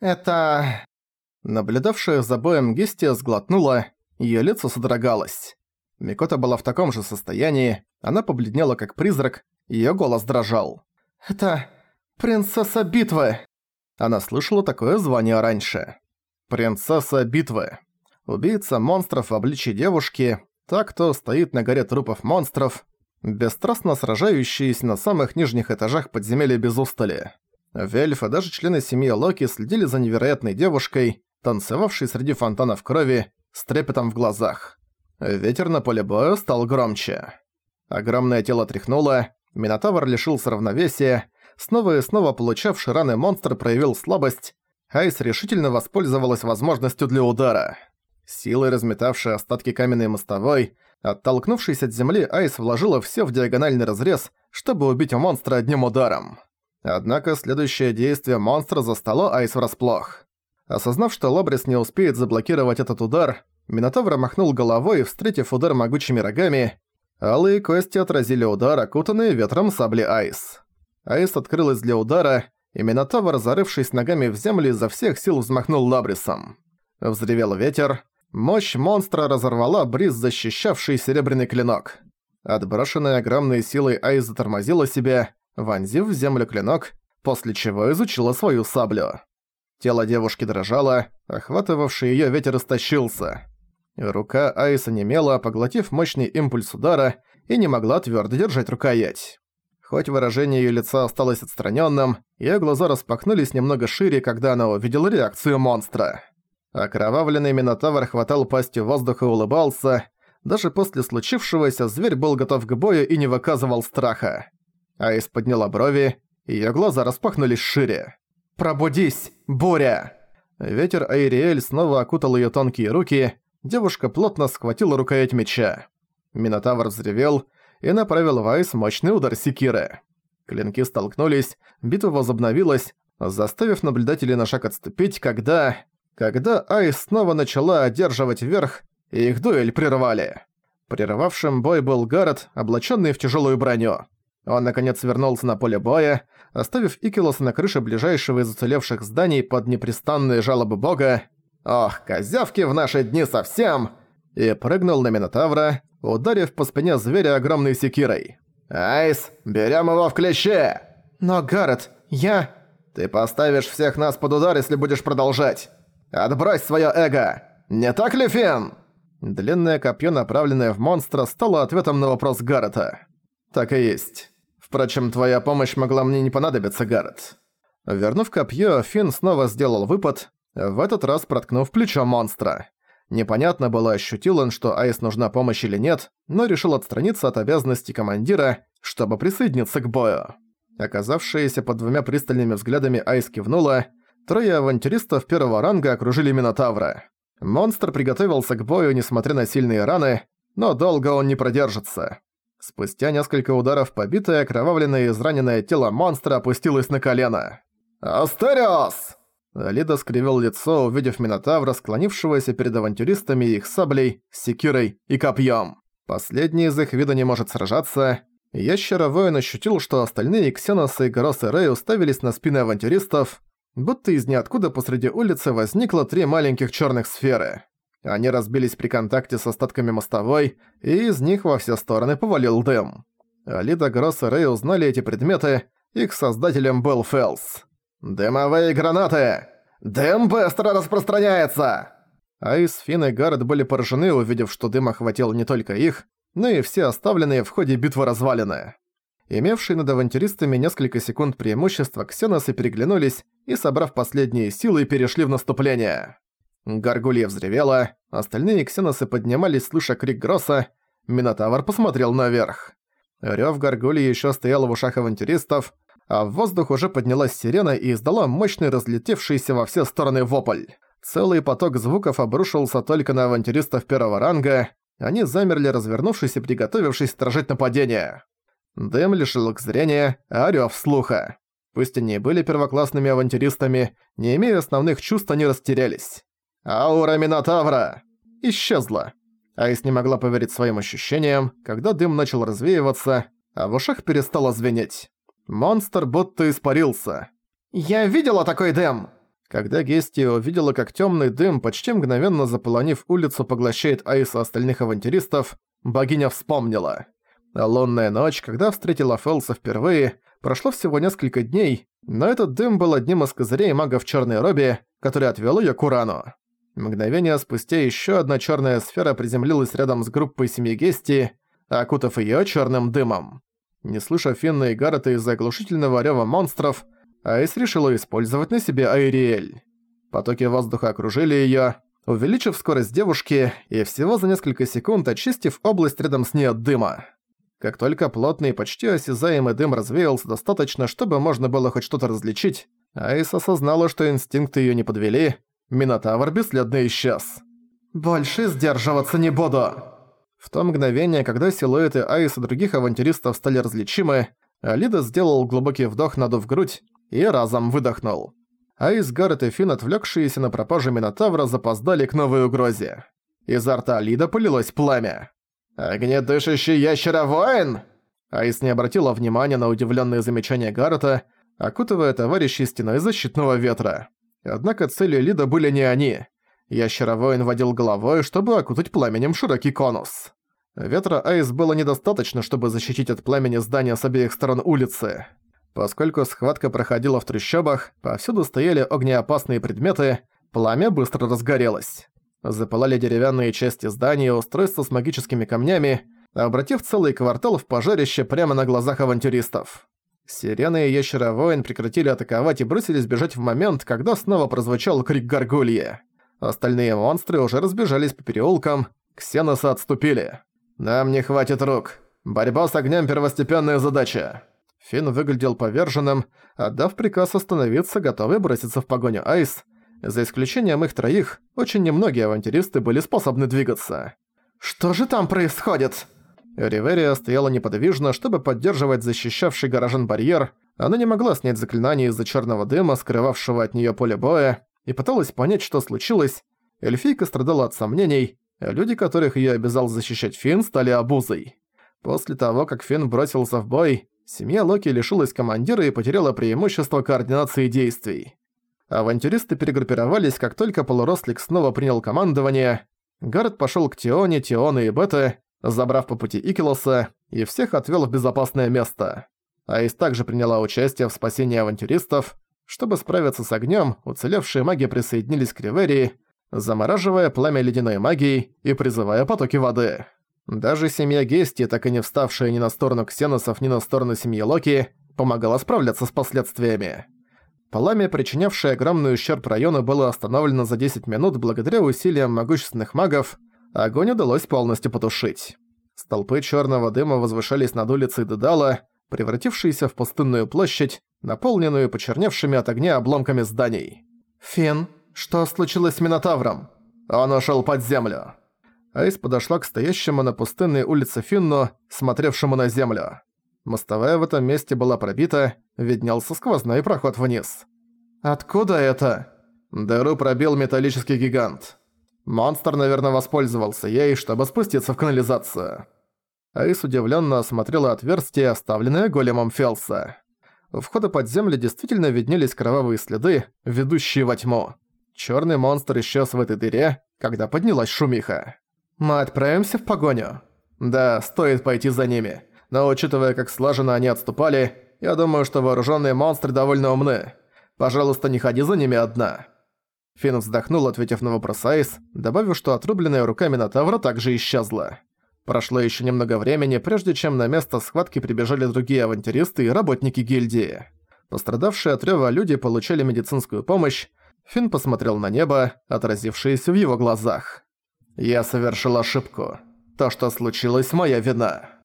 «Это...» Наблюдавшая за боем Гестия сглотнула, её лицо содрогалось. Микота была в таком же состоянии, она побледнела как призрак, её голос дрожал. «Это... принцесса битвы!» Она слышала такое звание раньше. «Принцесса битвы». Убийца монстров в обличии девушки, та, кто стоит на горе трупов монстров, бесстрастно сражающиеся на самых нижних этажах подземелья без устали. Вельф и даже члены семьи Локи следили за невероятной девушкой, танцевавшей среди фонтанов крови, с трепетом в глазах. Ветер на поле боя стал громче. Огромное тело тряхнуло, Минотавр лишился равновесия, снова и снова получавший раны монстр проявил слабость, Айс решительно воспользовалась возможностью для удара. Силой разметавшей остатки каменной мостовой, оттолкнувшись от земли, Айс вложила все в диагональный разрез, чтобы убить монстра одним ударом. Однако следующее действие монстра застало Айс врасплох. Осознав, что Лобрис не успеет заблокировать этот удар, Минотавр махнул головой, встретив удар могучими рогами. Алые кости отразили удар, окутанные ветром сабли Айс. Айс открылась для удара, и Минотавр, зарывшись ногами в землю, изо всех сил взмахнул Лабрисом. Взревел ветер. Мощь монстра разорвала бриз, защищавший серебряный клинок. Отброшенная огромной силой Айс затормозила себя, вонзив в землю клинок, после чего изучила свою саблю. Тело девушки дрожало, охватывавший её ветер истощился. Рука Айса немела, поглотив мощный импульс удара, и не могла твёрдо держать рукоять. Хоть выражение её лица осталось отстранённым, её глаза распахнулись немного шире, когда она увидела реакцию монстра. Окровавленный Минотавр хватал пастью воздуха и улыбался. Даже после случившегося зверь был готов к бою и не выказывал страха. Айс подняла брови, её глаза распахнулись шире. «Пробудись, буря!» Ветер Айриэль снова окутал её тонкие руки, девушка плотно схватила рукоять меча. Минотавр взревел и направил в Айс мощный удар секиры. Клинки столкнулись, битва возобновилась, заставив наблюдателей на шаг отступить, когда... Когда Айс снова начала одерживать верх, их дуэль прервали. Прервавшим бой был Гаррет, облачённый в тяжёлую броню. Он, наконец, вернулся на поле боя, оставив Икилоса на крыше ближайшего из уцелевших зданий под непрестанные жалобы бога «Ох, козявки в наши дни совсем!» и прыгнул на Минотавра, ударив по спине зверя огромной секирой. «Айс, берем его в клещи!» «Но, Гаррет, я...» «Ты поставишь всех нас под удар, если будешь продолжать. Отбрось свое эго! Не так ли, Финн?» Длинное копье, направленное в монстра, стало ответом на вопрос Гаррета. «Так и есть. Впрочем, твоя помощь могла мне не понадобиться, Гаррет». Вернув копье, Финн снова сделал выпад, в этот раз проткнув плечо монстра. Непонятно было, ощутил он, что Айс нужна помощь или нет, но решил отстраниться от обязанностей командира, чтобы присоединиться к бою. Оказавшаяся под двумя пристальными взглядами Айс кивнула, трое авантюристов первого ранга окружили Минотавра. Монстр приготовился к бою, несмотря на сильные раны, но долго он не продержится. Спустя несколько ударов побитое, окровавленное и израненное тело монстра опустилось на колено. «Астериос!» Лида скривил лицо, увидев Минотавра, склонившегося перед авантюристами их саблей, секирой и копьем. Последний из их вида не может сражаться. Ящера-воин ощутил, что остальные Ксеносы и Горос Рэй уставились на спины авантюристов, будто из ниоткуда посреди улицы возникло три маленьких черных сферы. Они разбились при контакте с остатками мостовой, и из них во все стороны повалил дым. Алида Гросс и Рэй узнали эти предметы, их создателем был Фелс. «Дымовые гранаты! Дым быстро распространяется!» Айс, Финн и Гаррет были поражены, увидев, что дым охватил не только их, но и все оставленные в ходе битвы развалины. Имевшие над авантюристами несколько секунд преимущества, ксеносы переглянулись и, собрав последние силы, перешли в наступление. Гаргулья взревела, остальные ксеносы поднимались, слыша крик Гросса. Минотавр посмотрел наверх. Рёв Гаргульи ещё стоял в ушах авантюристов, а в воздух уже поднялась сирена и издала мощный разлетевшийся во все стороны вопль. Целый поток звуков обрушился только на авантюристов первого ранга. Они замерли, развернувшись и приготовившись сторожить нападение. Дым лишил их зрения, а рёв слуха. Пусть они и были первоклассными авантюристами, не имея основных чувств, они растерялись. Аура Минотавра! Исчезла. Айс не могла поверить своим ощущениям, когда дым начал развеиваться, а в ушах перестало звенеть. Монстр будто испарился. «Я видела такой дым!» Когда Гестия увидела, как темный дым, почти мгновенно заполонив улицу, поглощает Айса остальных авантюристов, богиня вспомнила. А лунная ночь, когда встретила Фелса впервые, прошло всего несколько дней, но этот дым был одним из козырей мага в черной робе, который отвел ее к Урану. Мгновение спустя еще одна черная сфера приземлилась рядом с группой семьи Гести, окутав ее черным дымом. Не слыша Финна и Гаррета из-за оглушительного рёва монстров, Айс решила использовать на себе Айриэль. Потоки воздуха окружили её, увеличив скорость девушки и всего за несколько секунд очистив область рядом с ней от дыма. Как только плотный, почти осязаемый дым развеялся достаточно, чтобы можно было хоть что-то различить, Айс осознала, что инстинкты её не подвели, Минотавр бесследно исчез. «Больше сдерживаться не буду!» В то мгновение, когда силуэты Айс и других авантюристов стали различимы, Алида сделал глубокий вдох, надув грудь, и разом выдохнул. Айс, Гаррет и Финн, отвлекшиеся на пропажу Минотавра, запоздали к новой угрозе. Изо рта Алида полилось пламя. «Огнедышащий ящеровоин!» Айс не обратила внимания на удивленные замечания Гаррета, окутывая товарищей стеной защитного ветра. Однако целью Лида были не они. Ящеровоин водил головой, чтобы окутать пламенем широкий конус. Ветра Айс было недостаточно, чтобы защитить от пламени здания с обеих сторон улицы. Поскольку схватка проходила в трущобах, повсюду стояли огнеопасные предметы, пламя быстро разгорелось. Запылали деревянные части здания и устройства с магическими камнями, обратив целый квартал в пожарище прямо на глазах авантюристов. Сирены и Ящеровоин прекратили атаковать и бросились бежать в момент, когда снова прозвучал крик Гаргульи. Остальные монстры уже разбежались по переулкам, ксеносы отступили. «Нам не хватит рук. Борьба с огнем – первостепенная задача». Финн выглядел поверженным, отдав приказ остановиться, готовый броситься в погоню Айс. За исключением их троих, очень немногие авантюристы были способны двигаться. «Что же там происходит?» Риверия стояла неподвижно, чтобы поддерживать защищавший горожан барьер. Она не могла снять заклинание из-за черного дыма, скрывавшего от нее поле боя, и пыталась понять, что случилось. Эльфийка страдала от сомнений, а люди, которых ее обязал защищать Финн, стали обузой. После того, как Финн бросился в бой, семья Локи лишилась командира и потеряла преимущество координации действий. Авантюристы перегруппировались, как только полурослик снова принял командование. Гаррет пошел к Тионе, Тионе и Бета, забрав по пути Икилоса, и всех отвел в безопасное место. Айс также приняла участие в спасении авантюристов. Чтобы справиться с огнем, уцелевшие маги присоединились к Риверии, замораживая пламя ледяной магией и призывая потоки воды. Даже семья Гести, так и не вставшая ни на сторону ксеносов, ни на сторону семьи Локи, помогала справляться с последствиями. Пламя, причинявшее огромный ущерб району, было остановлено за 10 минут благодаря усилиям могущественных магов, огонь удалось полностью потушить. Столпы черного дыма возвышались над улицей Дедала, превратившиеся в пустынную площадь, наполненную почерневшими от огня обломками зданий. «Фин, что случилось с Минотавром?» «Он ушел под землю». Айс подошла к стоящему на пустынной улице Финну, смотревшему на землю. Мостовая в этом месте была пробита, виднелся сквозной проход вниз. «Откуда это?» Дыру пробил металлический гигант. Монстр, наверное, воспользовался ей, чтобы спуститься в канализацию. Айс удивленно осмотрела отверстие, оставленное големом Фелса. У входа под землю действительно виднелись кровавые следы, ведущие во тьму. Черный монстр исчез в этой дыре, когда поднялась шумиха. «Мы отправимся в погоню?» «Да, стоит пойти за ними. Но учитывая, как слаженно они отступали, я думаю, что вооруженные монстры довольно умны. Пожалуйста, не ходи за ними одна». Финн вздохнул, ответив на вопрос Айс, добавив, что отрубленная рука Минотавра также исчезла. Прошло еще немного времени, прежде чем на место схватки прибежали другие авантюристы и работники гильдии. Пострадавшие от рёва люди получали медицинскую помощь. Финн посмотрел на небо, отразившееся в его глазах. «Я совершил ошибку. То, что случилось, моя вина».